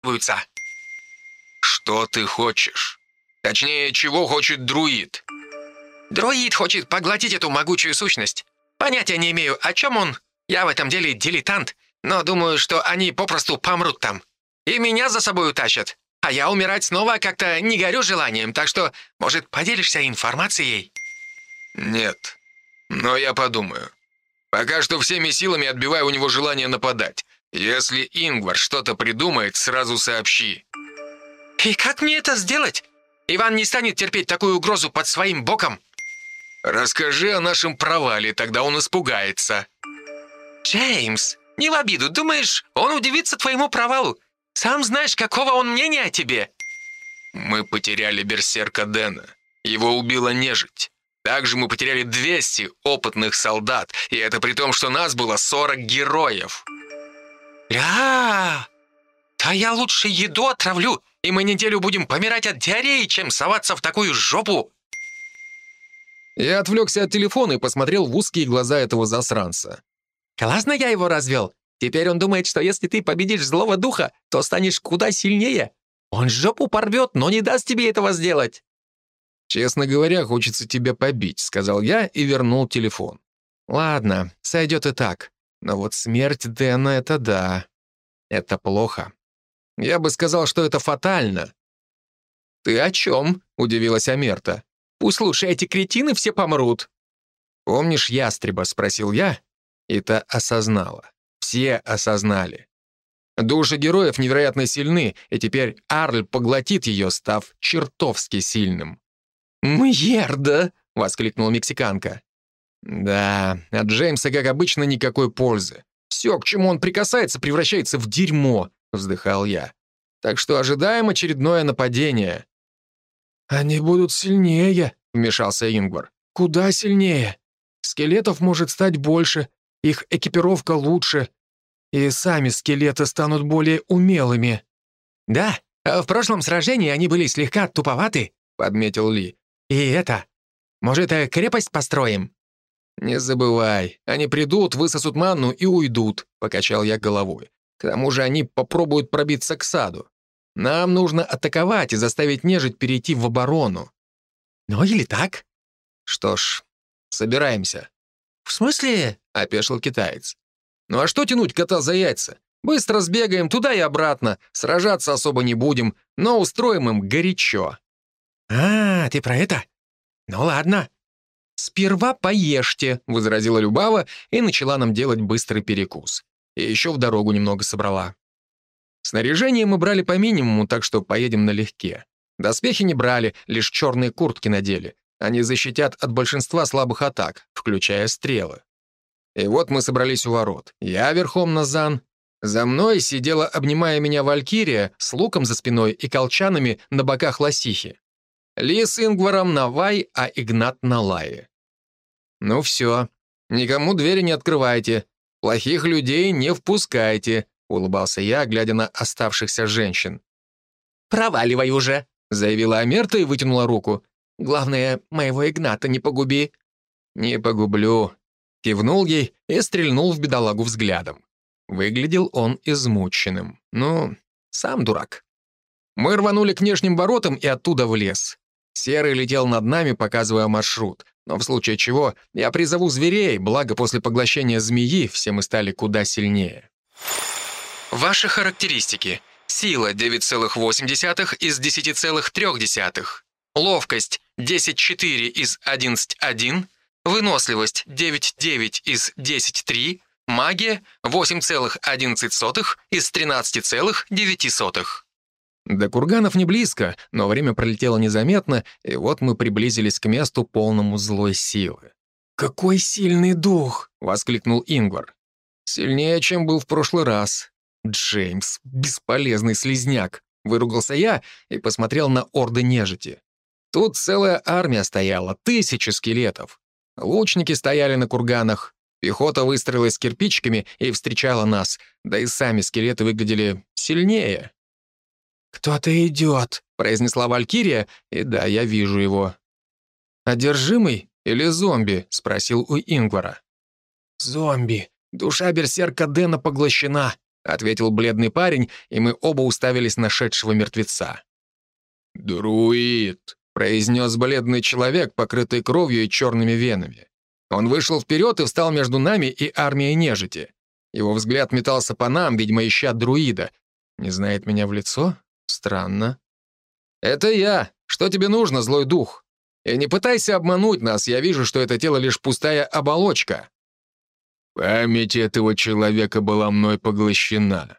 требуются». «Что ты хочешь? Точнее, чего хочет друид?» «Друид хочет поглотить эту могучую сущность. Понятия не имею, о чем он. Я в этом деле дилетант, но думаю, что они попросту помрут там. И меня за собой утащат. А я умирать снова как-то не горю желанием, так что, может, поделишься информацией?» «Нет. Но я подумаю. Пока что всеми силами отбиваю у него желание нападать. Если Ингвар что-то придумает, сразу сообщи». «И как мне это сделать? Иван не станет терпеть такую угрозу под своим боком». «Расскажи о нашем провале, тогда он испугается». «Джеймс, не в обиду. Думаешь, он удивится твоему провалу? Сам знаешь, какого он мнения о тебе». «Мы потеряли берсерка Дэна. Его убила нежить. Также мы потеряли 200 опытных солдат, и это при том, что нас было 40 героев». «Ля! Да я лучше еду отравлю, и мы неделю будем помирать от диареи, чем соваться в такую жопу!» Я отвлекся от телефона и посмотрел в узкие глаза этого засранца. «Классно я его развел. Теперь он думает, что если ты победишь злого духа, то станешь куда сильнее. Он жопу порвет, но не даст тебе этого сделать». «Честно говоря, хочется тебя побить», — сказал я и вернул телефон. «Ладно, сойдет и так. Но вот смерть Дэна — это да. Это плохо. Я бы сказал, что это фатально». «Ты о чем?» — удивилась Амерта. «Послушай, эти кретины все помрут». «Помнишь ястреба?» — спросил я. И та осознала. Все осознали. Души героев невероятно сильны, и теперь Арль поглотит ее, став чертовски сильным. «Мьерда!» — воскликнула мексиканка. Да, от Джеймса, как обычно, никакой пользы. Все, к чему он прикасается, превращается в дерьмо, вздыхал я. Так что ожидаем очередное нападение. «Они будут сильнее», — вмешался Ингвар. «Куда сильнее? Скелетов может стать больше, их экипировка лучше, и сами скелеты станут более умелыми». «Да, в прошлом сражении они были слегка туповаты», — подметил Ли. «И это... Может, э, крепость построим?» «Не забывай, они придут, высосут манну и уйдут», — покачал я головой. «К тому же они попробуют пробиться к саду. Нам нужно атаковать и заставить нежить перейти в оборону». «Ну или так?» «Что ж, собираемся». «В смысле?» — опешил китаец. «Ну а что тянуть кота за яйца? Быстро сбегаем туда и обратно, сражаться особо не будем, но устроим им горячо». «А, ты про это? Ну ладно». «Сперва поешьте», — возразила Любава и начала нам делать быстрый перекус. И еще в дорогу немного собрала. Снаряжение мы брали по минимуму, так что поедем налегке. Доспехи не брали, лишь черные куртки надели. Они защитят от большинства слабых атак, включая стрелы. И вот мы собрались у ворот. Я верхом на Зан. За мной сидела, обнимая меня Валькирия, с луком за спиной и колчанами на боках лосихи. Ли с Ингваром на Вай, а Игнат на Лае. «Ну все, никому двери не открывайте, плохих людей не впускайте», улыбался я, глядя на оставшихся женщин. «Проваливай уже», заявила Амерта и вытянула руку. «Главное, моего Игната не погуби». «Не погублю», кивнул ей и стрельнул в бедолагу взглядом. Выглядел он измученным. Ну, сам дурак. Мы рванули к внешним воротам и оттуда в лес. Серый летел над нами, показывая маршрут. Но в случае чего я призову зверей, благо после поглощения змеи все мы стали куда сильнее. Ваши характеристики. Сила 9,8 из 10,3. Ловкость 10,4 из 11,1. Выносливость 9,9 из 10,3. Магия 8,11 из 13,9. До курганов не близко, но время пролетело незаметно, и вот мы приблизились к месту полному злой силы. «Какой сильный дух!» — воскликнул Ингвар. «Сильнее, чем был в прошлый раз. Джеймс, бесполезный слизняк!» — выругался я и посмотрел на орды нежити. Тут целая армия стояла, тысячи скелетов. Лучники стояли на курганах, пехота выстроилась кирпичиками и встречала нас, да и сами скелеты выглядели сильнее. «Кто-то идет», — произнесла Валькирия, и да, я вижу его. «Одержимый или зомби?» — спросил у Ингвара. «Зомби. Душа берсерка Дэна поглощена», — ответил бледный парень, и мы оба уставились на шедшего мертвеца. «Друид», — произнес бледный человек, покрытый кровью и черными венами. Он вышел вперед и встал между нами и армией нежити. Его взгляд метался по нам, видимо, ища друида. Не знает меня в лицо? Странно. «Это я. Что тебе нужно, злой дух? И не пытайся обмануть нас, я вижу, что это тело лишь пустая оболочка». Память этого человека была мной поглощена.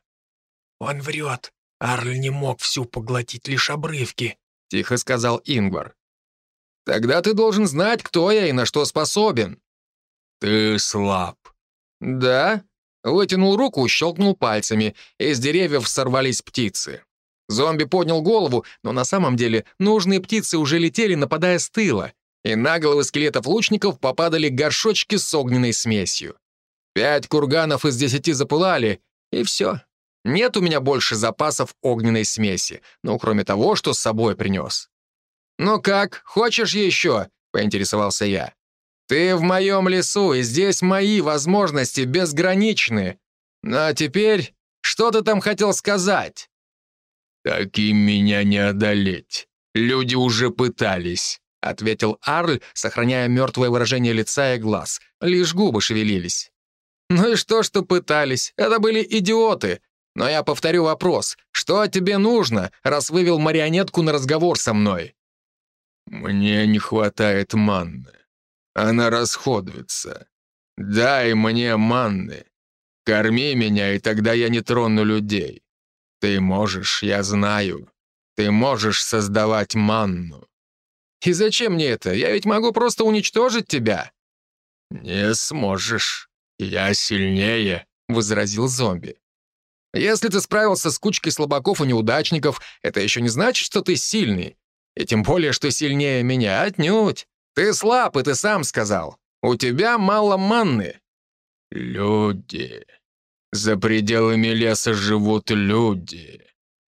«Он врет. Арль не мог всю поглотить, лишь обрывки», — тихо сказал Ингвар. «Тогда ты должен знать, кто я и на что способен». «Ты слаб». «Да?» Вытянул руку, щелкнул пальцами, из деревьев сорвались птицы. Зомби поднял голову, но на самом деле нужные птицы уже летели, нападая с тыла, и на головы скелетов лучников попадали горшочки с огненной смесью. Пять курганов из десяти запылали, и все. Нет у меня больше запасов огненной смеси, ну, кроме того, что с собой принес. «Ну как, хочешь еще?» — поинтересовался я. «Ты в моем лесу, и здесь мои возможности безграничны. Ну а теперь, что ты там хотел сказать?» «Таким меня не одолеть. Люди уже пытались», — ответил Арль, сохраняя мертвое выражение лица и глаз. Лишь губы шевелились. «Ну и что, что пытались? Это были идиоты. Но я повторю вопрос. Что тебе нужно, раз вывел марионетку на разговор со мной?» «Мне не хватает манны. Она расходуется. Дай мне манны. Корми меня, и тогда я не трону людей. Ты можешь, я знаю. Ты можешь создавать манну. И зачем мне это? Я ведь могу просто уничтожить тебя. Не сможешь. Я сильнее, возразил зомби. Если ты справился с кучкой слабаков и неудачников, это еще не значит, что ты сильный. И тем более, что сильнее меня, отнюдь. Ты слаб, и ты сам сказал. У тебя мало манны». «Люди. За пределами леса живут люди».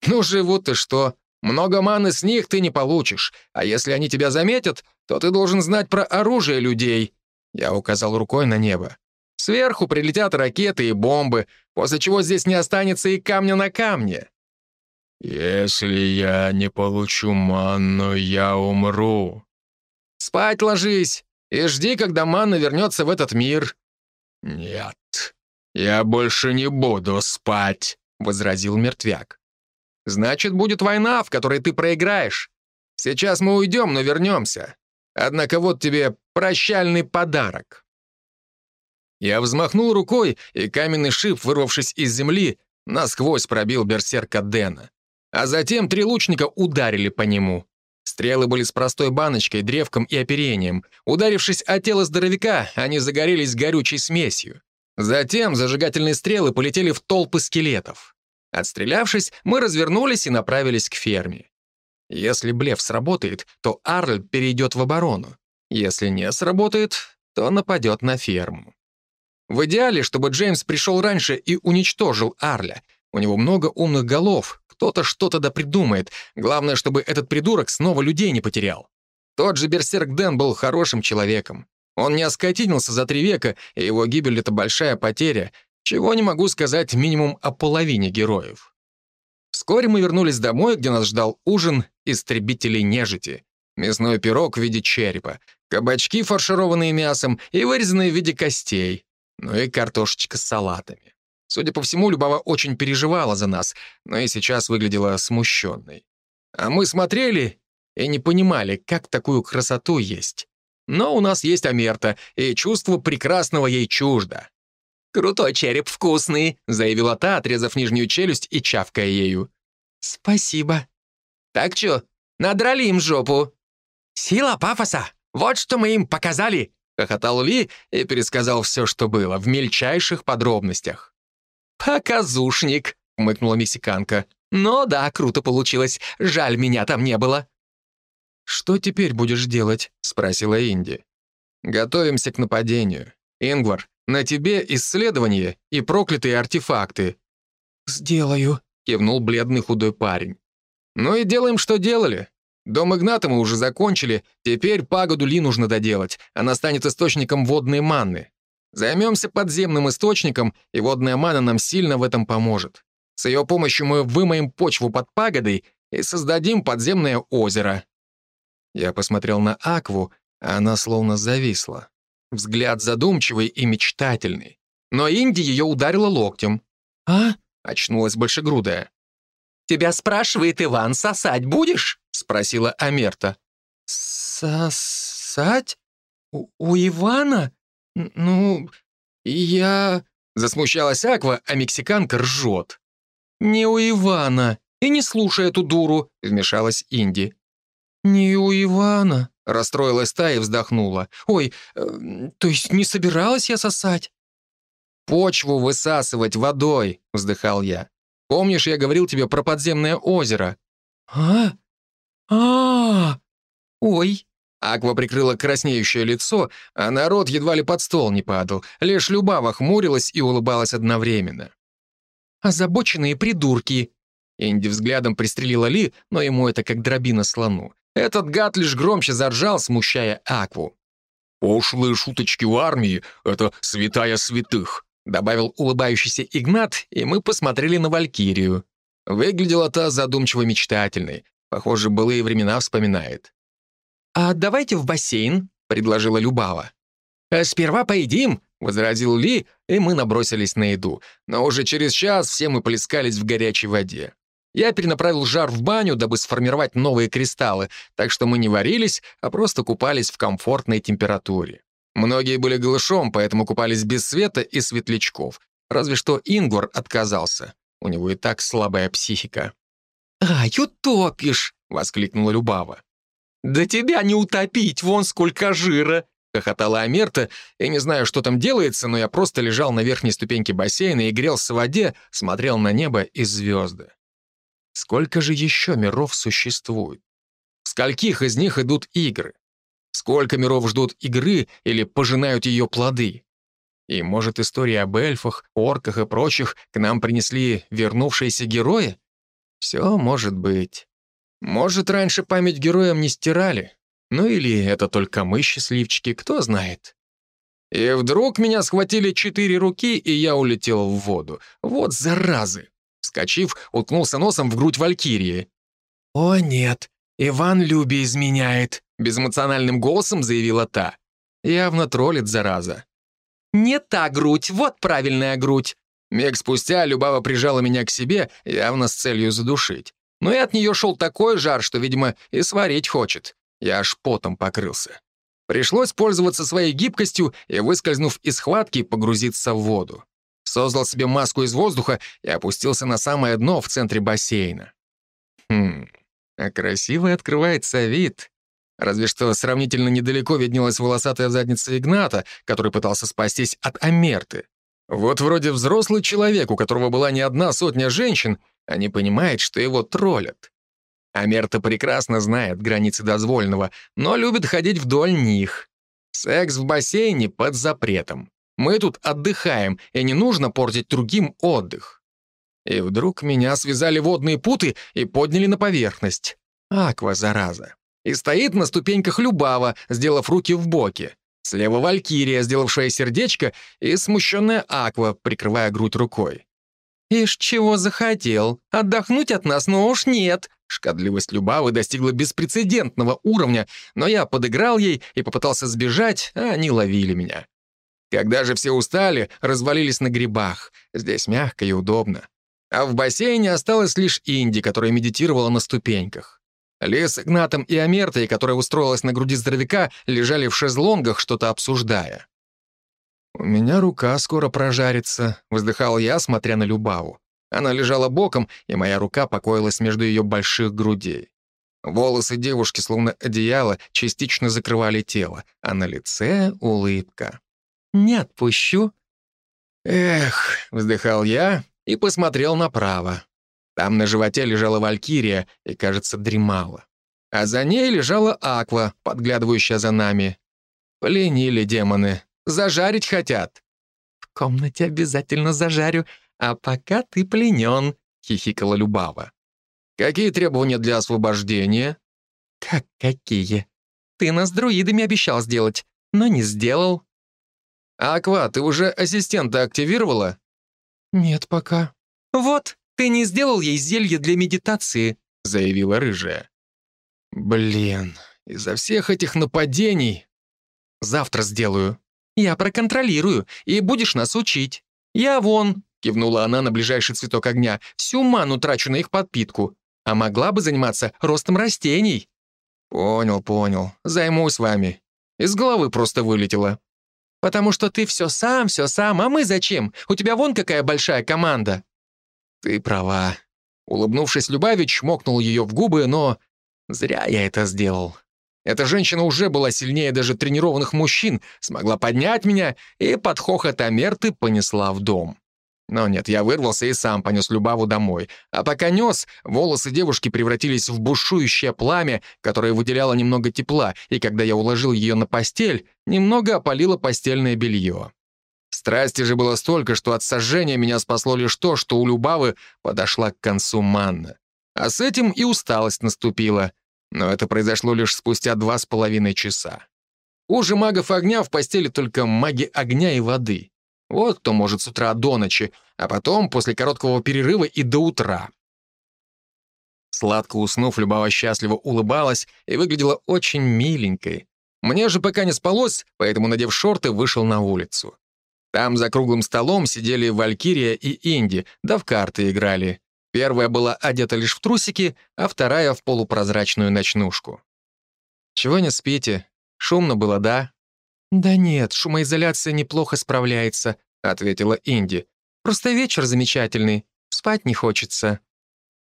«Ну, живут и что? Много маны с них ты не получишь. А если они тебя заметят, то ты должен знать про оружие людей». Я указал рукой на небо. Сверху прилетят ракеты и бомбы, после чего здесь не останется и камня на камне. «Если я не получу манну, я умру», Спать ложись и жди, когда манна вернется в этот мир». «Нет, я больше не буду спать», — возразил мертвяк. «Значит, будет война, в которой ты проиграешь. Сейчас мы уйдем, но вернемся. Однако вот тебе прощальный подарок». Я взмахнул рукой, и каменный шип, вырвавшись из земли, насквозь пробил берсерка Дэна. А затем три лучника ударили по нему. Стрелы были с простой баночкой, древком и оперением. Ударившись о тело здоровяка, они загорелись горючей смесью. Затем зажигательные стрелы полетели в толпы скелетов. Отстрелявшись, мы развернулись и направились к ферме. Если блеф сработает, то Арль перейдет в оборону. Если не сработает, то нападет на ферму. В идеале, чтобы Джеймс пришел раньше и уничтожил Арля. У него много умных голов, кто-то что-то да придумает. Главное, чтобы этот придурок снова людей не потерял. Тот же Берсерк Дэн был хорошим человеком. Он не оскотинился за три века, и его гибель — это большая потеря, чего не могу сказать минимум о половине героев. Вскоре мы вернулись домой, где нас ждал ужин истребителей нежити. Мясной пирог в виде черепа, кабачки, фаршированные мясом и вырезанные в виде костей, ну и картошечка с салатами. Судя по всему, Любава очень переживала за нас, но и сейчас выглядела смущенной. А мы смотрели и не понимали, как такую красоту есть. Но у нас есть Амерта, и чувство прекрасного ей чуждо. «Крутой череп, вкусный», — заявила та, отрезав нижнюю челюсть и чавкая ею. «Спасибо». «Так чё, надрали им жопу?» «Сила пафоса! Вот что мы им показали!» — хохотал Ли и пересказал все, что было, в мельчайших подробностях. «Показушник», — умыкнула мексиканка. «Но да, круто получилось. Жаль, меня там не было». «Что теперь будешь делать?» — спросила Инди. «Готовимся к нападению. Ингвар, на тебе исследование и проклятые артефакты». «Сделаю», — кивнул бледный худой парень. «Ну и делаем, что делали. Дом Игната мы уже закончили, теперь пагоду Ли нужно доделать. Она станет источником водной манны. Займемся подземным источником, и водная мана нам сильно в этом поможет. С ее помощью мы вымоем почву под пагодой и создадим подземное озеро». Я посмотрел на Акву, а она словно зависла. Взгляд задумчивый и мечтательный. Но Инди ее ударила локтем. «А?» — очнулась большегрудая. «Тебя спрашивает Иван, сосать будешь?» — спросила Амерта. «Сосать? У, у Ивана? Ну, я...» Засмущалась Аква, а мексиканка ржет. «Не у Ивана. И не слушай эту дуру», — вмешалась Инди. «Не у Ивана», — расстроилась та и вздохнула. «Ой, э, то есть не собиралась я сосать?» «Почву высасывать водой», — вздыхал я. «Помнишь, я говорил тебе про подземное озеро?» «А? а, Ой!» Аква прикрыла краснеющее лицо, а народ едва ли под стол не падал. Лишь Любава хмурилась и улыбалась одновременно. «Озабоченные придурки!» Инди взглядом пристрелила Ли, но ему это как дробина слону. Этот гад лишь громче заржал, смущая Акву. «Пошлые шуточки в армии — это святая святых», добавил улыбающийся Игнат, и мы посмотрели на Валькирию. Выглядела та задумчиво мечтательной. Похоже, былые времена вспоминает. «А давайте в бассейн», — предложила Любава. «А «Сперва поедим», — возразил Ли, и мы набросились на еду. Но уже через час все мы плескались в горячей воде. Я перенаправил жар в баню, дабы сформировать новые кристаллы, так что мы не варились, а просто купались в комфортной температуре. Многие были голышом, поэтому купались без света и светлячков. Разве что Ингвар отказался. У него и так слабая психика. «Ай, утопишь!» — воскликнула Любава. «Да тебя не утопить, вон сколько жира!» — хохотала Амерта, и не знаю, что там делается, но я просто лежал на верхней ступеньке бассейна и грелся в воде, смотрел на небо и звезды. Сколько же еще миров существует? В скольких из них идут игры? Сколько миров ждут игры или пожинают ее плоды? И, может, истории об эльфах, орках и прочих к нам принесли вернувшиеся герои? Все может быть. Может, раньше память героям не стирали? Ну или это только мы счастливчики, кто знает. И вдруг меня схватили четыре руки, и я улетел в воду. Вот заразы. Вскочив, уткнулся носом в грудь Валькирии. «О нет, Иван Люби изменяет», — безэмоциональным голосом заявила та. Явно троллит, зараза. «Не та грудь, вот правильная грудь». Миг спустя Любава прижала меня к себе, явно с целью задушить. Но и от нее шел такой жар, что, видимо, и сварить хочет. Я аж потом покрылся. Пришлось пользоваться своей гибкостью и, выскользнув из схватки, погрузиться в воду создал себе маску из воздуха и опустился на самое дно в центре бассейна. Хм, а красивый открывается вид. Разве что сравнительно недалеко виднелась волосатая задница Игната, который пытался спастись от Амерты. Вот вроде взрослый человек, у которого была не одна сотня женщин, а не понимает, что его троллят. Амерта прекрасно знает границы дозволенного, но любит ходить вдоль них. Секс в бассейне под запретом. Мы тут отдыхаем, и не нужно портить другим отдых. И вдруг меня связали водные путы и подняли на поверхность. Аква, зараза. И стоит на ступеньках Любава, сделав руки в боки. Слева Валькирия, сделавшая сердечко, и смущенная Аква, прикрывая грудь рукой. «Ишь, чего захотел? Отдохнуть от нас, но уж нет!» Шкодливость Любавы достигла беспрецедентного уровня, но я подыграл ей и попытался сбежать, а они ловили меня. Когда же все устали, развалились на грибах. Здесь мягко и удобно. А в бассейне осталась лишь Инди, которая медитировала на ступеньках. Ли с Игнатом и Амертой, которая устроилась на груди здоровяка, лежали в шезлонгах, что-то обсуждая. «У меня рука скоро прожарится», — вздыхал я, смотря на Любаву. Она лежала боком, и моя рука покоилась между ее больших грудей. Волосы девушки, словно одеяло, частично закрывали тело, а на лице — улыбка. «Не отпущу». «Эх», — вздыхал я и посмотрел направо. Там на животе лежала Валькирия и, кажется, дремала. А за ней лежала Аква, подглядывающая за нами. Пленили демоны. Зажарить хотят. «В комнате обязательно зажарю, а пока ты пленен», — хихикала Любава. «Какие требования для освобождения?» «Как какие? Ты нас друидами обещал сделать, но не сделал. А Аква, ты уже ассистента активировала? Нет пока. Вот, ты не сделал ей зелье для медитации, заявила рыжая. Блин, из-за всех этих нападений... Завтра сделаю. Я проконтролирую, и будешь нас учить. Я вон, кивнула она на ближайший цветок огня, всю ману трачу на их подпитку. А могла бы заниматься ростом растений. Понял, понял. Займусь вами. Из головы просто вылетело. Потому что ты все сам, все сам, а мы зачем? У тебя вон какая большая команда. Ты права. Улыбнувшись, Любавич чмокнул ее в губы, но зря я это сделал. Эта женщина уже была сильнее даже тренированных мужчин, смогла поднять меня и под хохот Амерты понесла в дом. Но нет, я вырвался и сам понес Любаву домой. А пока нес, волосы девушки превратились в бушующее пламя, которое выделяло немного тепла, и когда я уложил ее на постель, немного опалило постельное белье. Страсти же было столько, что от сожжения меня спасло лишь то, что у Любавы подошла к концу манна. А с этим и усталость наступила. Но это произошло лишь спустя два с половиной часа. Хуже магов огня в постели только маги огня и воды. Вот кто может с утра до ночи, а потом после короткого перерыва и до утра. Сладко уснув, Любава счастливо улыбалась и выглядела очень миленькой. Мне же пока не спалось, поэтому, надев шорты, вышел на улицу. Там за круглым столом сидели Валькирия и Инди, да в карты играли. Первая была одета лишь в трусики, а вторая — в полупрозрачную ночнушку. «Чего не спите? Шумно было, да?» «Да нет, шумоизоляция неплохо справляется», — ответила Инди. «Просто вечер замечательный, спать не хочется».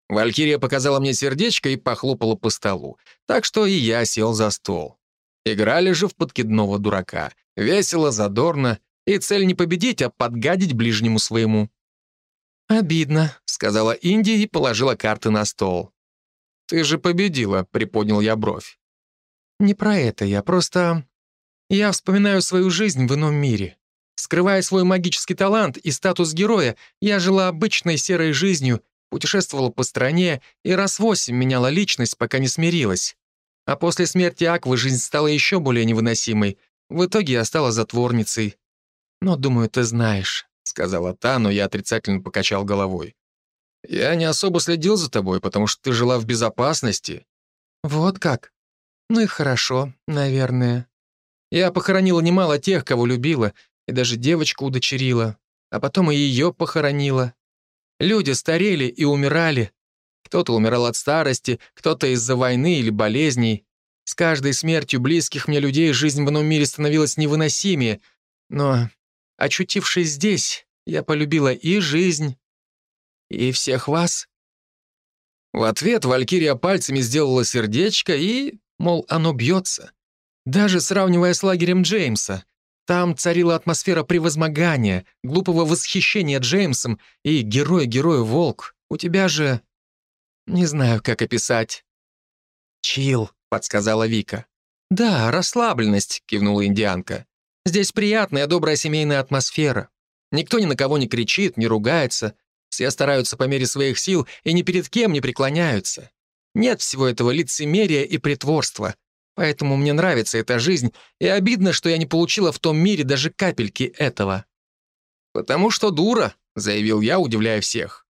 Валькирия показала мне сердечко и похлопала по столу, так что и я сел за стол. Играли же в подкидного дурака. Весело, задорно, и цель не победить, а подгадить ближнему своему. «Обидно», — сказала Инди и положила карты на стол. «Ты же победила», — приподнял я бровь. «Не про это я, просто я вспоминаю свою жизнь в ином мире. Скрывая свой магический талант и статус героя, я жила обычной серой жизнью, путешествовала по стране и раз восемь меняла личность, пока не смирилась. А после смерти Аквы жизнь стала еще более невыносимой. В итоге я стала затворницей. Но, думаю, ты знаешь, — сказала та, но я отрицательно покачал головой. Я не особо следил за тобой, потому что ты жила в безопасности. Вот как? Ну и хорошо, наверное. Я похоронила немало тех, кого любила, и даже девочку удочерила, а потом и ее похоронила. Люди старели и умирали. Кто-то умирал от старости, кто-то из-за войны или болезней. С каждой смертью близких мне людей жизнь в ином мире становилась невыносимее. Но, очутившись здесь, я полюбила и жизнь, и всех вас. В ответ Валькирия пальцами сделала сердечко и, мол, оно бьется. Даже сравнивая с лагерем Джеймса, там царила атмосфера превозмогания, глупого восхищения Джеймсом и герой-герой-волк. У тебя же... Не знаю, как описать. «Чил», — подсказала Вика. «Да, расслабленность», — кивнула индианка. «Здесь приятная, добрая семейная атмосфера. Никто ни на кого не кричит, не ругается. Все стараются по мере своих сил и ни перед кем не преклоняются. Нет всего этого лицемерия и притворства. Поэтому мне нравится эта жизнь, и обидно, что я не получила в том мире даже капельки этого». «Потому что дура», — заявил я, удивляя всех.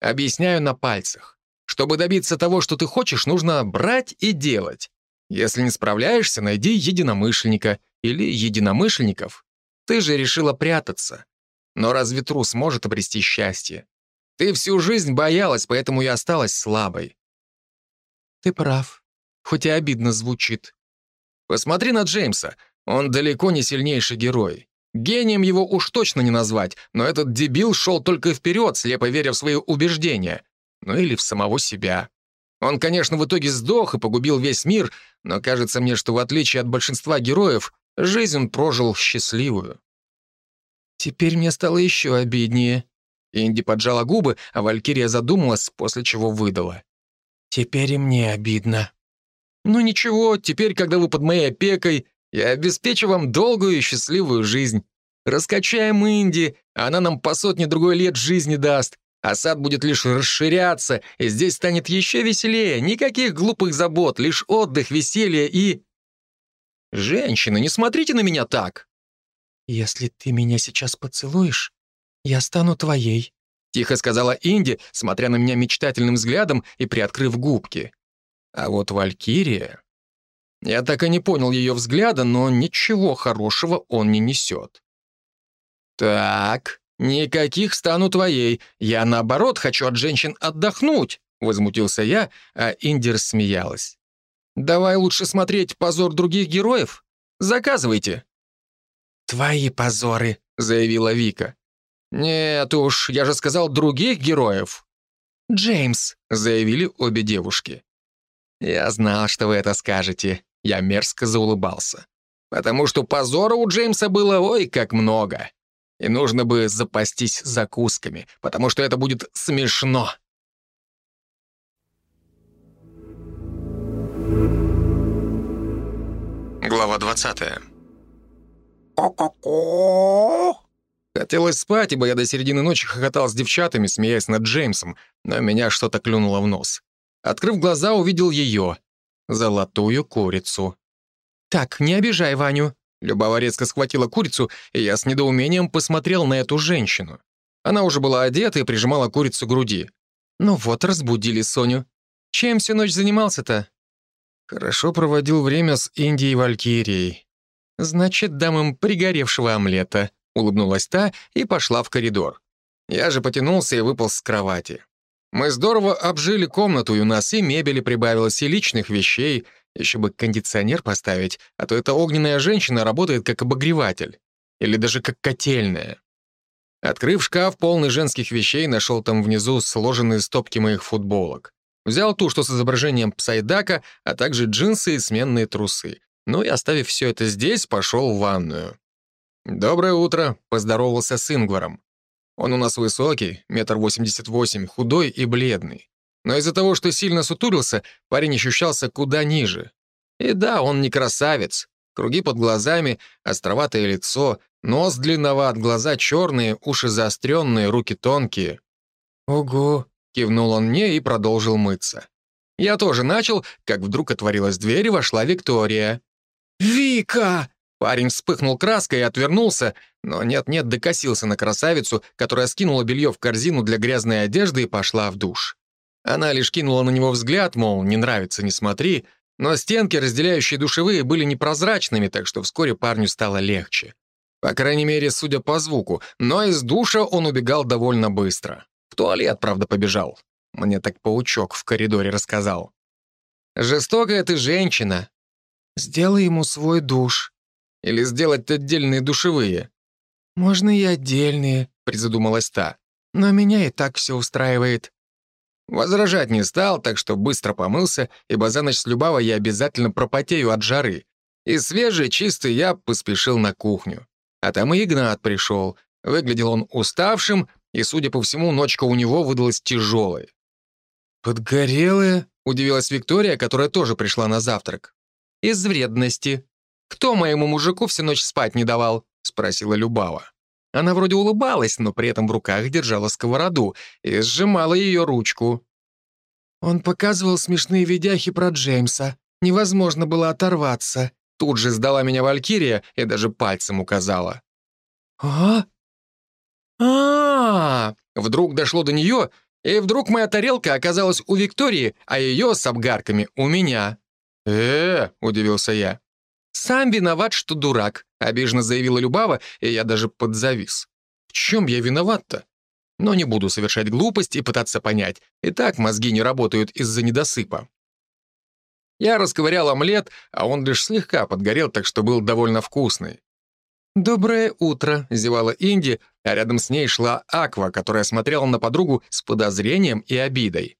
«Объясняю на пальцах. Чтобы добиться того, что ты хочешь, нужно брать и делать. Если не справляешься, найди единомышленника или единомышленников. Ты же решила прятаться. Но разве трус может обрести счастье? Ты всю жизнь боялась, поэтому и осталась слабой». «Ты прав», хоть и обидно звучит. Посмотри на Джеймса. Он далеко не сильнейший герой. Гением его уж точно не назвать, но этот дебил шел только вперед, слепо веря в свои убеждения. Ну или в самого себя. Он, конечно, в итоге сдох и погубил весь мир, но кажется мне, что в отличие от большинства героев, жизнь он прожил счастливую. Теперь мне стало еще обиднее. Инди поджала губы, а Валькирия задумалась, после чего выдала. «Теперь и мне обидно». «Ну ничего, теперь, когда вы под моей опекой, я обеспечу вам долгую и счастливую жизнь. Раскачаем Инди, она нам по сотне другой лет жизни даст, а сад будет лишь расширяться, и здесь станет еще веселее, никаких глупых забот, лишь отдых, веселье и...» «Женщины, не смотрите на меня так!» «Если ты меня сейчас поцелуешь, я стану твоей», — тихо сказала Инди, смотря на меня мечтательным взглядом и приоткрыв губки. А вот Валькирия... Я так и не понял ее взгляда, но ничего хорошего он не несет. «Так, никаких стану твоей. Я, наоборот, хочу от женщин отдохнуть», — возмутился я, а Индир смеялась. «Давай лучше смотреть позор других героев. Заказывайте». «Твои позоры», — заявила Вика. «Нет уж, я же сказал других героев». «Джеймс», — заявили обе девушки. «Я знал, что вы это скажете», — я мерзко заулыбался. «Потому что позора у Джеймса было ой как много. И нужно бы запастись закусками, потому что это будет смешно». Глава 20 «Ко-ко-ко!» Хотелось спать, ибо я до середины ночи хохотал с девчатами, смеясь над Джеймсом, но меня что-то клюнуло в нос. Открыв глаза, увидел ее. Золотую курицу. «Так, не обижай Ваню». Любава резко схватила курицу, и я с недоумением посмотрел на эту женщину. Она уже была одета и прижимала курицу к груди. «Ну вот, разбудили Соню. Чем всю ночь занимался-то?» «Хорошо проводил время с Индией Валькирией. Значит, дам им пригоревшего омлета», — улыбнулась та и пошла в коридор. Я же потянулся и выпал с кровати. Мы здорово обжили комнату, и у нас и мебели прибавилось, и личных вещей. Еще бы кондиционер поставить, а то эта огненная женщина работает как обогреватель. Или даже как котельная. Открыв шкаф, полный женских вещей, нашел там внизу сложенные стопки моих футболок. Взял ту, что с изображением псайдака, а также джинсы и сменные трусы. Ну и, оставив все это здесь, пошел в ванную. «Доброе утро», — поздоровался с Ингваром. Он у нас высокий, метр восемьдесят восемь, худой и бледный. Но из-за того, что сильно сутурился, парень ощущался куда ниже. И да, он не красавец. Круги под глазами, островатое лицо, нос длинноват, глаза черные, уши заостренные, руки тонкие. «Ого!» — кивнул он мне и продолжил мыться. Я тоже начал, как вдруг отворилась дверь и вошла Виктория. «Вика!» Парень вспыхнул краской и отвернулся, но нет-нет докосился на красавицу, которая скинула белье в корзину для грязной одежды и пошла в душ. Она лишь кинула на него взгляд, мол, не нравится, не смотри, но стенки, разделяющие душевые, были непрозрачными, так что вскоре парню стало легче. По крайней мере, судя по звуку, но из душа он убегал довольно быстро. В туалет, правда, побежал. Мне так паучок в коридоре рассказал. «Жестокая ты женщина». «Сделай ему свой душ», или сделать отдельные душевые?» «Можно и отдельные», — призадумалась та. «Но меня и так все устраивает». Возражать не стал, так что быстро помылся, ибо за ночь с Любавой я обязательно пропотею от жары. И свежий, чистый я поспешил на кухню. А там и Игнат пришел. Выглядел он уставшим, и, судя по всему, ночка у него выдалась тяжелой. «Подгорелая?» — удивилась Виктория, которая тоже пришла на завтрак. «Из вредности», «Кто моему мужику всю ночь спать не давал?» — спросила Любава. Она вроде улыбалась, но при этом в руках держала сковороду и сжимала ее ручку. Он показывал смешные видяхи про Джеймса. Невозможно было оторваться. Тут же сдала меня Валькирия и даже пальцем указала. «А? а, Вдруг дошло до нее, и вдруг моя тарелка оказалась у Виктории, а ее с обгарками у меня. «Э-э», — удивился я. «Сам виноват, что дурак», — обиженно заявила Любава, и я даже подзавис. «В чем я виноват-то?» Но не буду совершать глупость и пытаться понять. И так мозги не работают из-за недосыпа. Я расковырял омлет, а он лишь слегка подгорел, так что был довольно вкусный. «Доброе утро», — зевала Инди, а рядом с ней шла Аква, которая смотрела на подругу с подозрением и обидой.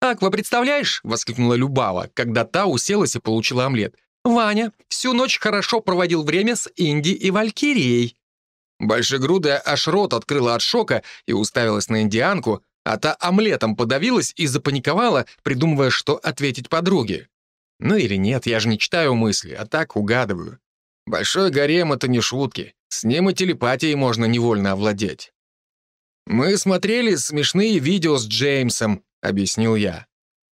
«Аква, представляешь?» — воскликнула Любава, когда та уселась и получила омлет. Ваня всю ночь хорошо проводил время с Инди и Валькирией». Большегрудая аж рот открыла от шока и уставилась на индианку, а та омлетом подавилась и запаниковала, придумывая, что ответить подруге. Ну или нет, я же не читаю мысли, а так угадываю. Большой гарем — это не шутки. С ним и телепатией можно невольно овладеть. «Мы смотрели смешные видео с Джеймсом», — объяснил я.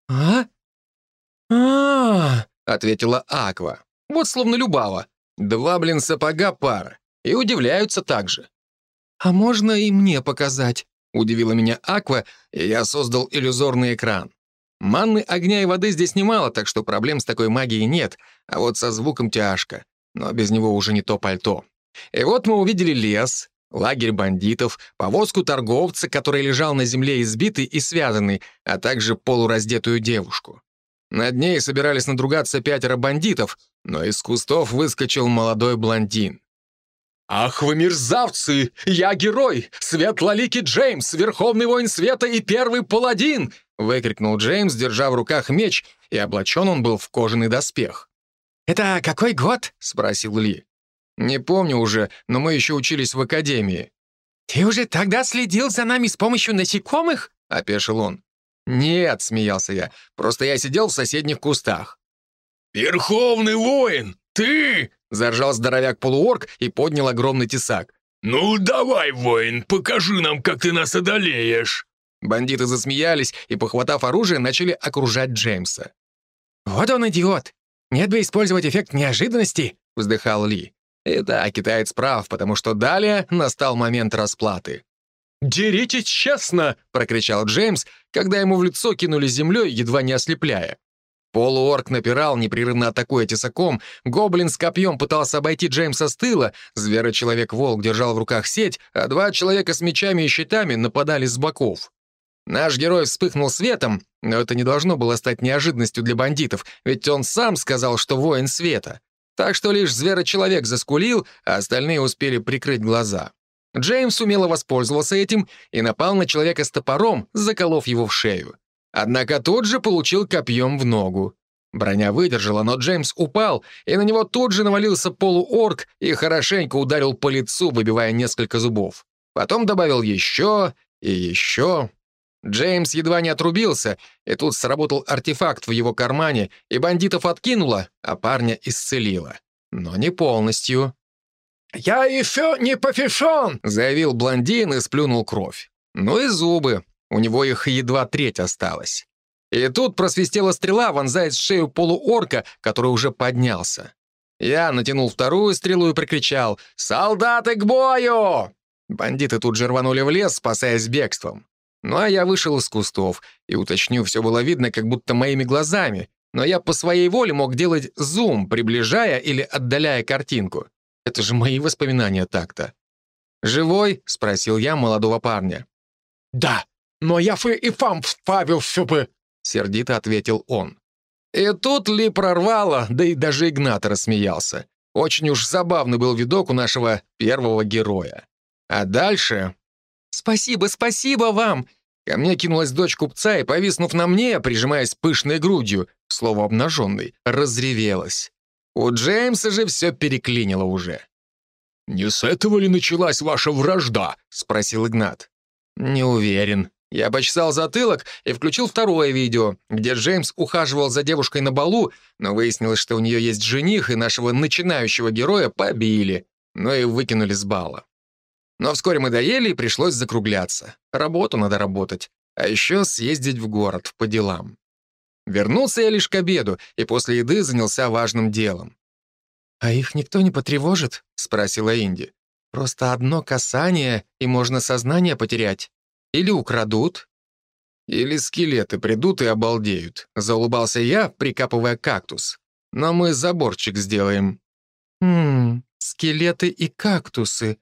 «А? а, -а, -а ответила Аква. Вот словно Любава. Два, блин, сапога пара. и удивляются также. «А можно и мне показать?» — удивила меня Аква, и я создал иллюзорный экран. Манны, огня и воды здесь немало, так что проблем с такой магией нет, а вот со звуком тяжко. Но без него уже не то пальто. И вот мы увидели лес, лагерь бандитов, повозку торговца, который лежал на земле избитый и связанный, а также полураздетую девушку. Над ней собирались надругаться пятеро бандитов, но из кустов выскочил молодой блондин. «Ах вы мерзавцы! Я герой! Светлоликий Джеймс, Верховный воин света и первый паладин!» выкрикнул Джеймс, держа в руках меч, и облачен он был в кожаный доспех. «Это какой год?» — спросил Ли. «Не помню уже, но мы еще учились в академии». «Ты уже тогда следил за нами с помощью насекомых?» — опешил он. «Нет», — смеялся я, — «просто я сидел в соседних кустах». «Верховный воин, ты?» — заржал здоровяк-полуорг и поднял огромный тесак. «Ну, давай, воин, покажи нам, как ты нас одолеешь!» Бандиты засмеялись и, похватав оружие, начали окружать Джеймса. «Вот он идиот! Нет бы использовать эффект неожиданности!» — вздыхал Ли. И да, китаец прав, потому что далее настал момент расплаты. «Деритесь честно!» — прокричал Джеймс, когда ему в лицо кинули землей, едва не ослепляя. Полуорк напирал, непрерывно атакуя тесаком, гоблин с копьем пытался обойти Джеймса с тыла, зверочеловек-волк держал в руках сеть, а два человека с мечами и щитами нападали с боков. Наш герой вспыхнул светом, но это не должно было стать неожиданностью для бандитов, ведь он сам сказал, что воин света. Так что лишь зверочеловек заскулил, а остальные успели прикрыть глаза. Джеймс умело воспользовался этим и напал на человека с топором, заколов его в шею. Однако тут же получил копьем в ногу. Броня выдержала, но Джеймс упал, и на него тут же навалился полуорк и хорошенько ударил по лицу, выбивая несколько зубов. Потом добавил еще и еще. Джеймс едва не отрубился, и тут сработал артефакт в его кармане, и бандитов откинуло, а парня исцелило. Но не полностью. «Я еще не пофишон!» — заявил блондин и сплюнул кровь. Ну и зубы. У него их едва треть осталась. И тут просвистела стрела, вонзаясь в шею полуорка, который уже поднялся. Я натянул вторую стрелу и прикричал «Солдаты к бою!» Бандиты тут же рванули в лес, спасаясь бегством. Ну а я вышел из кустов, и, уточню, все было видно как будто моими глазами, но я по своей воле мог делать зум, приближая или отдаляя картинку. Это же мои воспоминания так-то. «Живой?» — спросил я молодого парня. «Да, но я бы и вам вправился бы», — сердито ответил он. И тут Ли прорвало, да и даже Игнат рассмеялся. Очень уж забавный был видок у нашего первого героя. А дальше «Спасибо, спасибо вам!» Ко мне кинулась дочь купца и, повиснув на мне, прижимаясь пышной грудью, к слову обнаженной, разревелась. У Джеймса же все переклинило уже. «Не с этого ли началась ваша вражда?» — спросил Игнат. «Не уверен». Я почесал затылок и включил второе видео, где Джеймс ухаживал за девушкой на балу, но выяснилось, что у нее есть жених, и нашего начинающего героя побили, но и выкинули с бала. Но вскоре мы доели, и пришлось закругляться. Работу надо работать. А еще съездить в город по делам. Вернулся я лишь к обеду, и после еды занялся важным делом. «А их никто не потревожит?» — спросила Инди. «Просто одно касание, и можно сознание потерять. Или украдут». «Или скелеты придут и обалдеют», — заулыбался я, прикапывая кактус. «Но мы заборчик сделаем». «Хм, скелеты и кактусы»,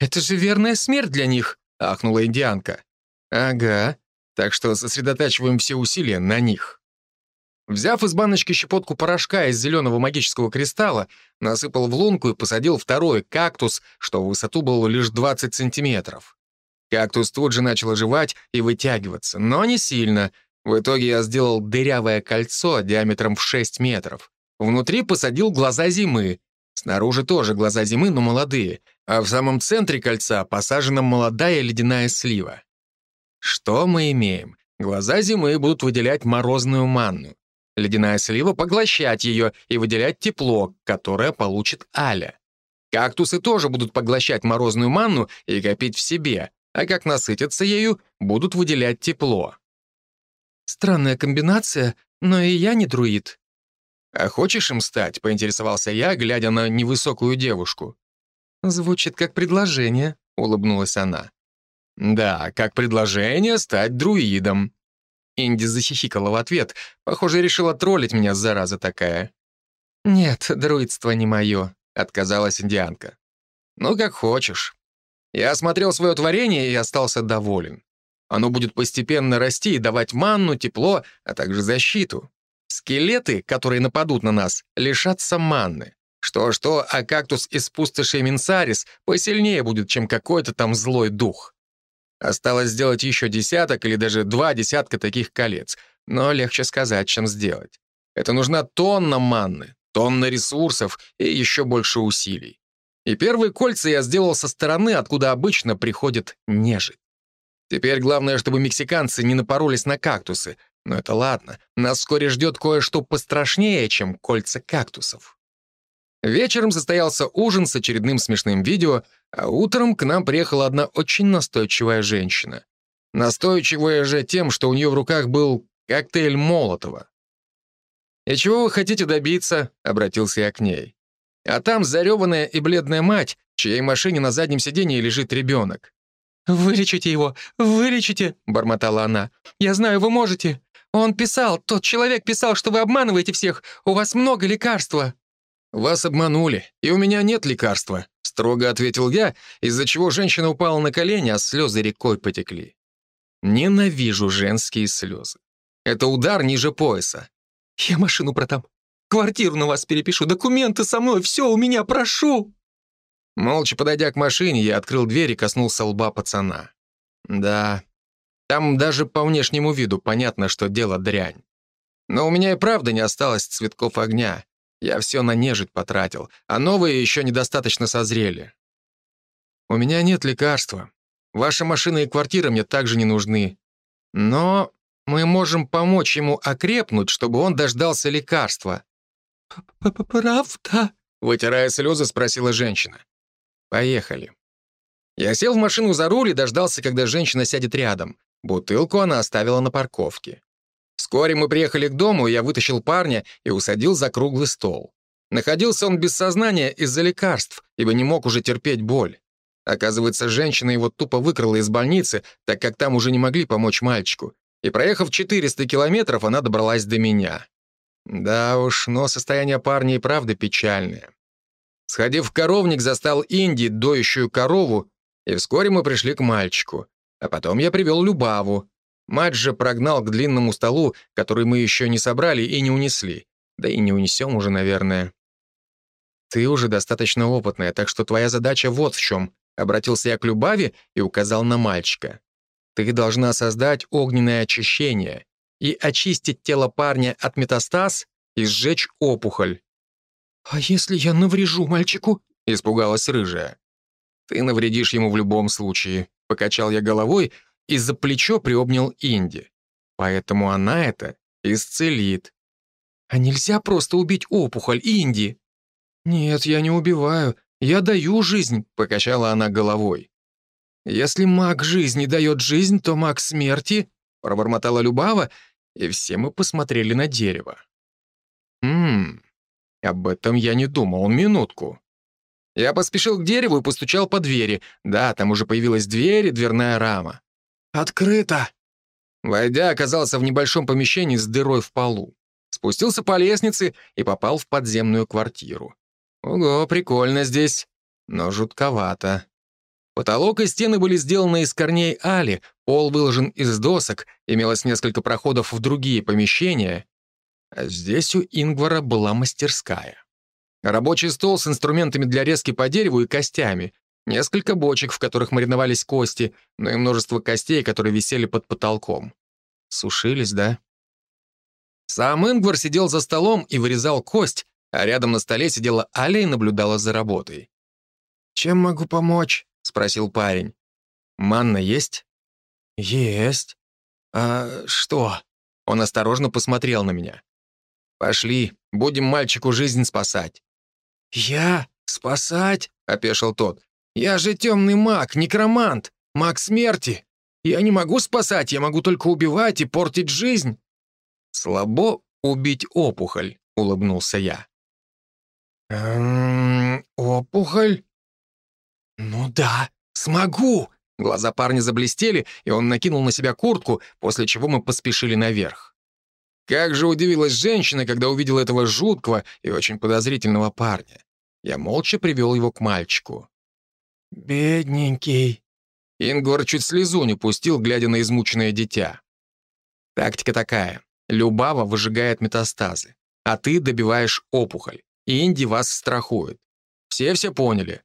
«Это же верная смерть для них!» — ахнула индианка. «Ага, так что сосредотачиваем все усилия на них». Взяв из баночки щепотку порошка из зеленого магического кристалла, насыпал в лунку и посадил второй кактус, что в высоту было лишь 20 сантиметров. Кактус тут же начал оживать и вытягиваться, но не сильно. В итоге я сделал дырявое кольцо диаметром в 6 метров. Внутри посадил глаза зимы. Снаружи тоже глаза зимы, но молодые а в самом центре кольца посажена молодая ледяная слива. Что мы имеем? Глаза зимы будут выделять морозную манну. Ледяная слива поглощать ее и выделять тепло, которое получит Аля. Кактусы тоже будут поглощать морозную манну и копить в себе, а как насытятся ею, будут выделять тепло. Странная комбинация, но и я не друид. «А хочешь им стать?» — поинтересовался я, глядя на невысокую девушку. Звучит как предложение, улыбнулась она. Да, как предложение стать друидом. Инди захихикала в ответ. Похоже, решила троллить меня, зараза такая. «Нет, друидство не мое», — отказалась индианка. «Ну, как хочешь». Я осмотрел свое творение и остался доволен. Оно будет постепенно расти и давать манну, тепло, а также защиту. Скелеты, которые нападут на нас, лишатся манны. Что-что, а кактус из пустоши Минсарис посильнее будет, чем какой-то там злой дух. Осталось сделать еще десяток или даже два десятка таких колец, но легче сказать, чем сделать. Это нужна тонна манны, тонна ресурсов и еще больше усилий. И первые кольца я сделал со стороны, откуда обычно приходит нежить. Теперь главное, чтобы мексиканцы не напоролись на кактусы. Но это ладно, нас вскоре ждет кое-что пострашнее, чем кольца кактусов. Вечером состоялся ужин с очередным смешным видео, а утром к нам приехала одна очень настойчивая женщина. Настойчивая же тем, что у нее в руках был коктейль Молотова. «И чего вы хотите добиться?» — обратился я к ней. А там зареванная и бледная мать, чьей машине на заднем сиденье лежит ребенок. «Вылечите его! Вылечите!» — бормотала она. «Я знаю, вы можете. Он писал, тот человек писал, что вы обманываете всех. У вас много лекарства». «Вас обманули, и у меня нет лекарства», — строго ответил я, из-за чего женщина упала на колени, а слезы рекой потекли. Ненавижу женские слезы. Это удар ниже пояса. «Я машину продам. Квартиру на вас перепишу, документы со мной, все у меня, прошу!» Молча подойдя к машине, я открыл дверь и коснулся лба пацана. Да, там даже по внешнему виду понятно, что дело дрянь. Но у меня и правда не осталось цветков огня. Я все на нежить потратил, а новые еще недостаточно созрели. У меня нет лекарства. Ваша машина и квартира мне также не нужны. Но мы можем помочь ему окрепнуть, чтобы он дождался лекарства. «Правда?» — вытирая слезы, спросила женщина. Поехали. Я сел в машину за руль и дождался, когда женщина сядет рядом. Бутылку она оставила на парковке. Вскоре мы приехали к дому, и я вытащил парня и усадил за круглый стол. Находился он без сознания из-за лекарств, ибо не мог уже терпеть боль. Оказывается, женщина его тупо выкрала из больницы, так как там уже не могли помочь мальчику. И проехав 400 километров, она добралась до меня. Да уж, но состояние парня и правда печальное. Сходив в коровник, застал Инди, доющую корову, и вскоре мы пришли к мальчику. А потом я привел Любаву. Мать же прогнал к длинному столу, который мы еще не собрали и не унесли. Да и не унесем уже, наверное. «Ты уже достаточно опытная, так что твоя задача вот в чем», обратился я к Любаве и указал на мальчика. «Ты должна создать огненное очищение и очистить тело парня от метастаз и сжечь опухоль. «А если я наврежу мальчику?» — испугалась рыжая. «Ты навредишь ему в любом случае», — покачал я головой и за плечо приобнял Инди. «Поэтому она это исцелит». «А нельзя просто убить опухоль, Инди?» «Нет, я не убиваю. Я даю жизнь», — покачала она головой. «Если маг жизни дает жизнь, то маг смерти», — пробормотала Любава, и все мы посмотрели на дерево. «Ммм, об этом я не думал, минутку. Я поспешил к дереву и постучал по двери. Да, там уже появилась дверь и дверная рама. «Открыто!» Войдя, оказался в небольшом помещении с дырой в полу. Спустился по лестнице и попал в подземную квартиру. Ого, прикольно здесь, но жутковато. Потолок и стены были сделаны из корней али, пол выложен из досок, имелось несколько проходов в другие помещения, а здесь у Ингвара была мастерская. Рабочий стол с инструментами для резки по дереву и костями, несколько бочек, в которых мариновались кости, но и множество костей, которые висели под потолком. Сушились, да? Сам Ингвар сидел за столом и вырезал кость, а рядом на столе сидела Аля и наблюдала за работой. «Чем могу помочь?» — спросил парень. «Манна есть?» «Есть. А что?» Он осторожно посмотрел на меня. «Пошли, будем мальчику жизнь спасать». «Я? Спасать?» — опешил тот. «Я же темный маг, некромант, маг смерти. Я не могу спасать, я могу только убивать и портить жизнь». «Слабо убить опухоль», — улыбнулся я. «Эм, опухоль? «Ну да, смогу!» Глаза парня заблестели, и он накинул на себя куртку, после чего мы поспешили наверх. Как же удивилась женщина, когда увидела этого жуткого и очень подозрительного парня. Я молча привел его к мальчику. «Бедненький». Ингвар чуть слезу не пустил, глядя на измученное дитя. Тактика такая. Любава выжигает метастазы, а ты добиваешь опухоль. И Инди вас страхует. Все все поняли.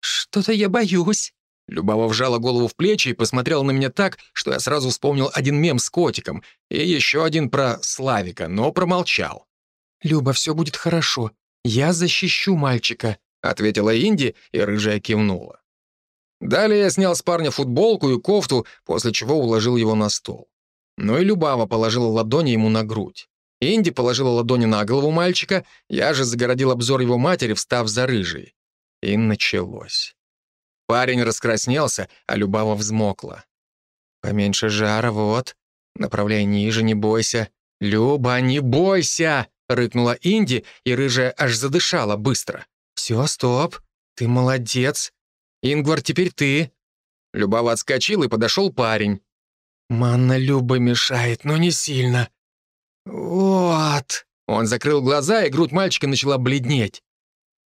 «Что-то я боюсь». Любава вжала голову в плечи и посмотрела на меня так, что я сразу вспомнил один мем с котиком и еще один про Славика, но промолчал. «Люба, все будет хорошо. Я защищу мальчика», — ответила Инди, и рыжая кивнула. Далее я снял с парня футболку и кофту, после чего уложил его на стол. Ну и Любава положила ладони ему на грудь. Инди положила ладони на голову мальчика, я же загородил обзор его матери, встав за рыжей. И началось. Парень раскраснелся, а Любава взмокла. «Поменьше жара, вот. Направляй ниже, не бойся. Люба, не бойся!» — рыкнула Инди, и рыжая аж задышала быстро. «Все, стоп. Ты молодец. Ингвар, теперь ты». Любава отскочил, и подошел парень. «Манна Люба мешает, но не сильно. «Вот!» Он закрыл глаза, и грудь мальчика начала бледнеть.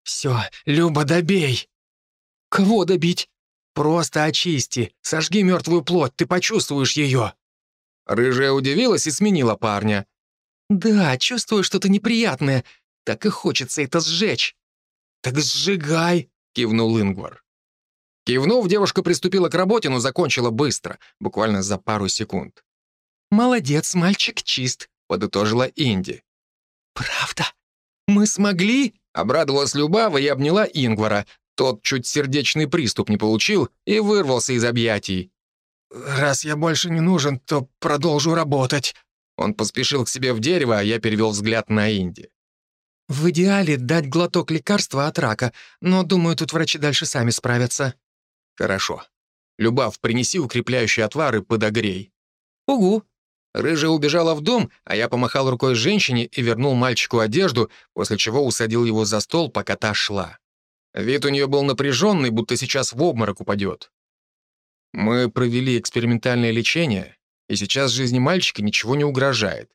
«Все, Люба, добей!» «Кого добить?» «Просто очисти, сожги мертвую плоть, ты почувствуешь ее!» Рыжая удивилась и сменила парня. «Да, чувствую что-то неприятное. Так и хочется это сжечь». «Так сжигай!» — кивнул Ингвар. Кивнув, девушка приступила к работе, но закончила быстро, буквально за пару секунд. «Молодец, мальчик чист подытожила Инди. «Правда? Мы смогли?» Обрадовалась Любава и обняла Ингвара. Тот чуть сердечный приступ не получил и вырвался из объятий. «Раз я больше не нужен, то продолжу работать». Он поспешил к себе в дерево, а я перевел взгляд на Инди. «В идеале дать глоток лекарства от рака, но, думаю, тут врачи дальше сами справятся». «Хорошо. Любав, принеси укрепляющий отвар и подогрей». «Угу», Рыжая убежала в дом, а я помахал рукой женщине и вернул мальчику одежду, после чего усадил его за стол, пока та шла. Вид у нее был напряженный, будто сейчас в обморок упадет. Мы провели экспериментальное лечение, и сейчас жизни мальчика ничего не угрожает.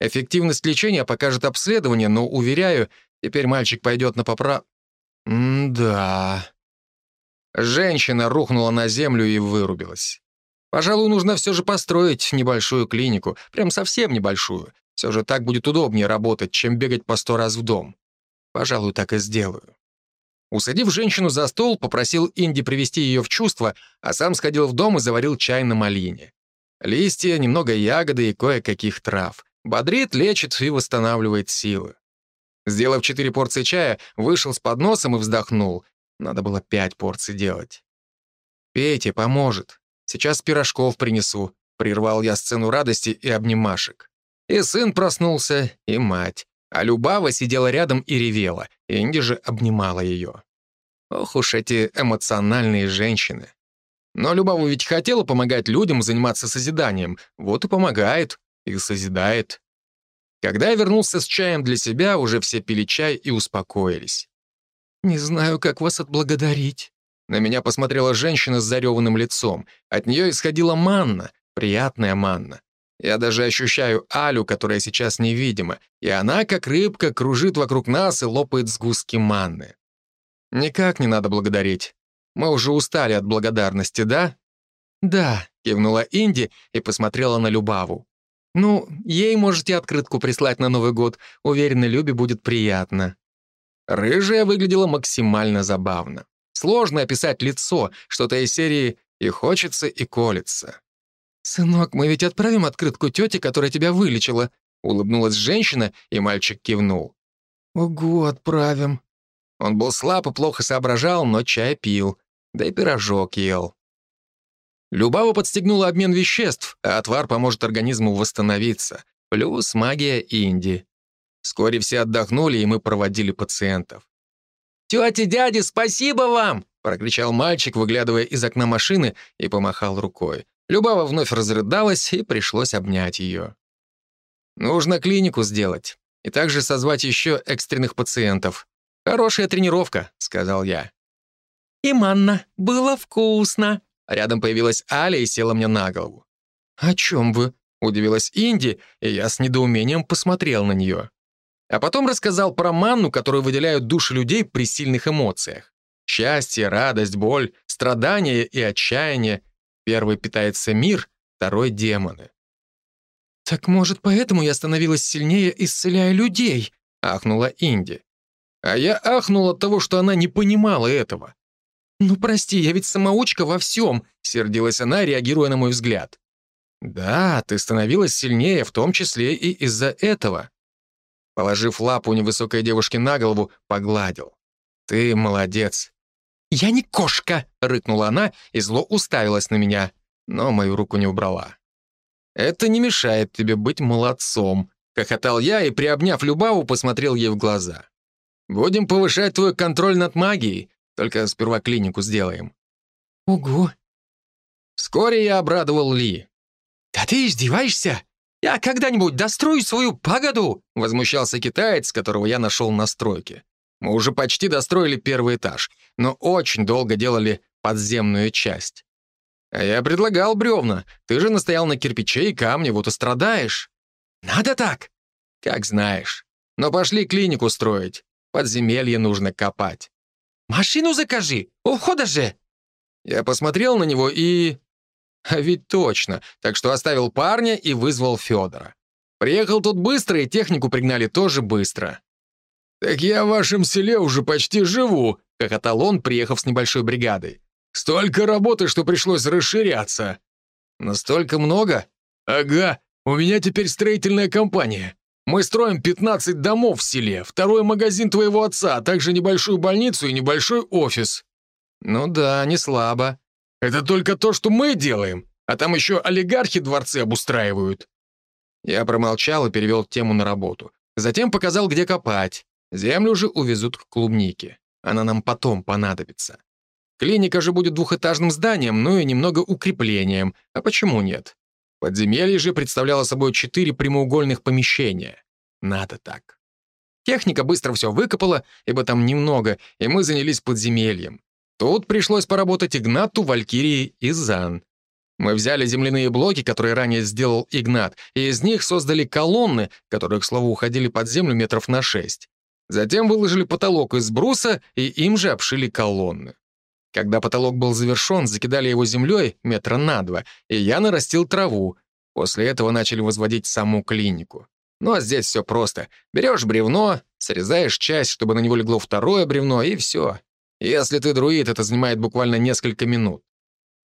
Эффективность лечения покажет обследование, но, уверяю, теперь мальчик пойдет на попра... М-да... Женщина рухнула на землю и вырубилась. Пожалуй, нужно все же построить небольшую клинику, прям совсем небольшую. Все же так будет удобнее работать, чем бегать по сто раз в дом. Пожалуй, так и сделаю. Усадив женщину за стол, попросил Инди привести ее в чувство, а сам сходил в дом и заварил чай на малине. Листья, немного ягоды и кое-каких трав. Бодрит, лечит и восстанавливает силы. Сделав четыре порции чая, вышел с подносом и вздохнул. Надо было пять порций делать. «Пейте, поможет. Сейчас пирожков принесу», — прервал я сцену радости и обнимашек. И сын проснулся, и мать. А Любава сидела рядом и ревела, Инди же обнимала ее. Ох уж эти эмоциональные женщины. Но Любава ведь хотела помогать людям заниматься созиданием, вот и помогает, и созидает. Когда я вернулся с чаем для себя, уже все пили чай и успокоились. «Не знаю, как вас отблагодарить», на меня посмотрела женщина с зареванным лицом. От нее исходила манна, приятная манна. Я даже ощущаю Алю, которая сейчас невидима, и она, как рыбка, кружит вокруг нас и лопает сгустки манны. Никак не надо благодарить. Мы уже устали от благодарности, да? Да, кивнула Инди и посмотрела на Любаву. Ну, ей можете открытку прислать на Новый год. Уверена, Любе будет приятно. Рыжая выглядела максимально забавно. Сложно описать лицо, что-то из серии «и хочется, и колется». «Сынок, мы ведь отправим открытку тете, которая тебя вылечила», улыбнулась женщина, и мальчик кивнул. «Ого, отправим». Он был слаб и плохо соображал, но чай пил, да и пирожок ел. Любава подстегнула обмен веществ, а отвар поможет организму восстановиться. Плюс магия Инди. Вскоре все отдохнули, и мы проводили пациентов. «Тети, дяди, спасибо вам!» — прокричал мальчик, выглядывая из окна машины, и помахал рукой. Любава вновь разрыдалась, и пришлось обнять ее. «Нужно клинику сделать, и также созвать еще экстренных пациентов. Хорошая тренировка», — сказал я. И манна. Было вкусно». Рядом появилась Аля и села мне на голову. «О чем вы?» — удивилась Инди, и я с недоумением посмотрел на нее. А потом рассказал про манну, которую выделяют души людей при сильных эмоциях. Счастье, радость, боль, страдания и отчаяние. Первый питается мир, второй — демоны. «Так, может, поэтому я становилась сильнее, исцеляя людей?» — ахнула Инди. А я ахнул от того, что она не понимала этого. «Ну, прости, я ведь самоучка во всем», — сердилась она, реагируя на мой взгляд. «Да, ты становилась сильнее, в том числе и из-за этого». Положив лапу невысокой девушке на голову, погладил. «Ты молодец». «Я не кошка!» — рыкнула она и зло уставилась на меня, но мою руку не убрала. «Это не мешает тебе быть молодцом», — хохотал я и, приобняв Любаву, посмотрел ей в глаза. «Будем повышать твой контроль над магией, только сперва клинику сделаем». «Ого!» Вскоре я обрадовал Ли. «Да ты издеваешься? Я когда-нибудь дострою свою погоду?» возмущался китаец, которого я нашел на стройке. Мы уже почти достроили первый этаж, но очень долго делали подземную часть. А я предлагал бревна. Ты же настоял на кирпиче и камне, вот и страдаешь. Надо так? Как знаешь. Но пошли клинику строить. Подземелье нужно копать. Машину закажи, у входа же. Я посмотрел на него и... А ведь точно. Так что оставил парня и вызвал Федора. Приехал тут быстро, и технику пригнали тоже быстро. «Так я в вашем селе уже почти живу», — хохотал он, приехав с небольшой бригадой. «Столько работы, что пришлось расширяться». «Настолько много?» «Ага, у меня теперь строительная компания. Мы строим 15 домов в селе, второй магазин твоего отца, а также небольшую больницу и небольшой офис». «Ну да, не слабо». «Это только то, что мы делаем, а там еще олигархи дворцы обустраивают». Я промолчал и перевел тему на работу. Затем показал, где копать. Землю же увезут к клубнике. Она нам потом понадобится. Клиника же будет двухэтажным зданием, ну и немного укреплением. А почему нет? Подземелье же представляло собой четыре прямоугольных помещения. Надо так. Техника быстро все выкопала, ибо там немного, и мы занялись подземельем. Тут пришлось поработать Игнату, Валькирии и Зан. Мы взяли земляные блоки, которые ранее сделал Игнат, и из них создали колонны, которые, к слову, уходили под землю метров на шесть. Затем выложили потолок из бруса и им же обшили колонны. Когда потолок был завершен, закидали его землей метра на два, и я нарастил траву. После этого начали возводить саму клинику. Ну а здесь все просто. Берешь бревно, срезаешь часть, чтобы на него легло второе бревно, и все. Если ты друид, это занимает буквально несколько минут.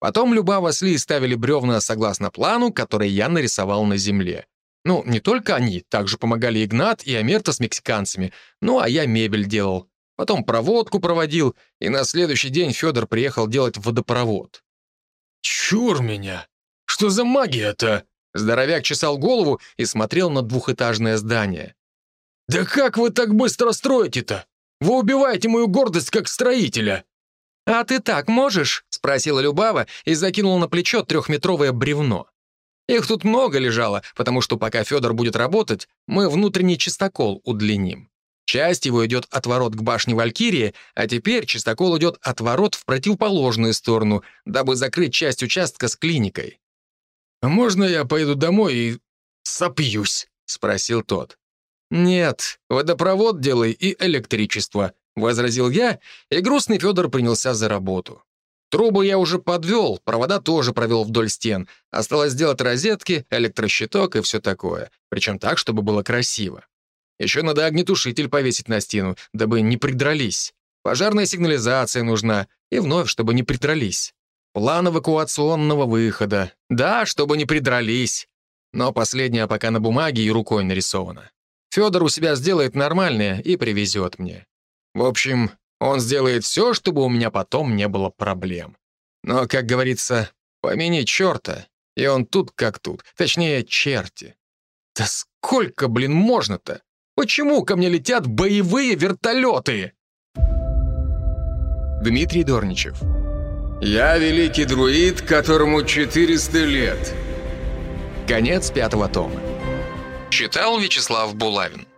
Потом Любава с Ли ставили бревна согласно плану, который я нарисовал на земле. Ну, не только они, также помогали Игнат и Амерта с мексиканцами, ну, а я мебель делал. Потом проводку проводил, и на следующий день Федор приехал делать водопровод. «Чур меня! Что за магия-то?» Здоровяк чесал голову и смотрел на двухэтажное здание. «Да как вы так быстро строите-то? Вы убиваете мою гордость как строителя!» «А ты так можешь?» — спросила Любава и закинула на плечо трехметровое бревно. Их тут много лежало, потому что пока Федор будет работать, мы внутренний чистокол удлиним. Часть его идет от ворот к башне Валькирии, а теперь чистокол идет от ворот в противоположную сторону, дабы закрыть часть участка с клиникой. «Можно я поеду домой и сопьюсь?» — спросил тот. «Нет, водопровод делай и электричество», — возразил я, и грустный Федор принялся за работу. Трубы я уже подвел, провода тоже провел вдоль стен. Осталось сделать розетки, электрощиток и все такое. Причем так, чтобы было красиво. Еще надо огнетушитель повесить на стену, дабы не придрались. Пожарная сигнализация нужна. И вновь, чтобы не придрались. План эвакуационного выхода. Да, чтобы не придрались. Но последнее пока на бумаге и рукой нарисовано. Федор у себя сделает нормальное и привезет мне. В общем, он сделает все, чтобы у меня потом не было проблем. Но, как говорится, помяни черта, и он тут как тут. Точнее, черти. Да сколько, блин, можно-то? Почему ко мне летят боевые вертолеты? Дмитрий Дорничев. Я великий друид, которому 400 лет. Конец пятого тома. Читал Вячеслав Булавин.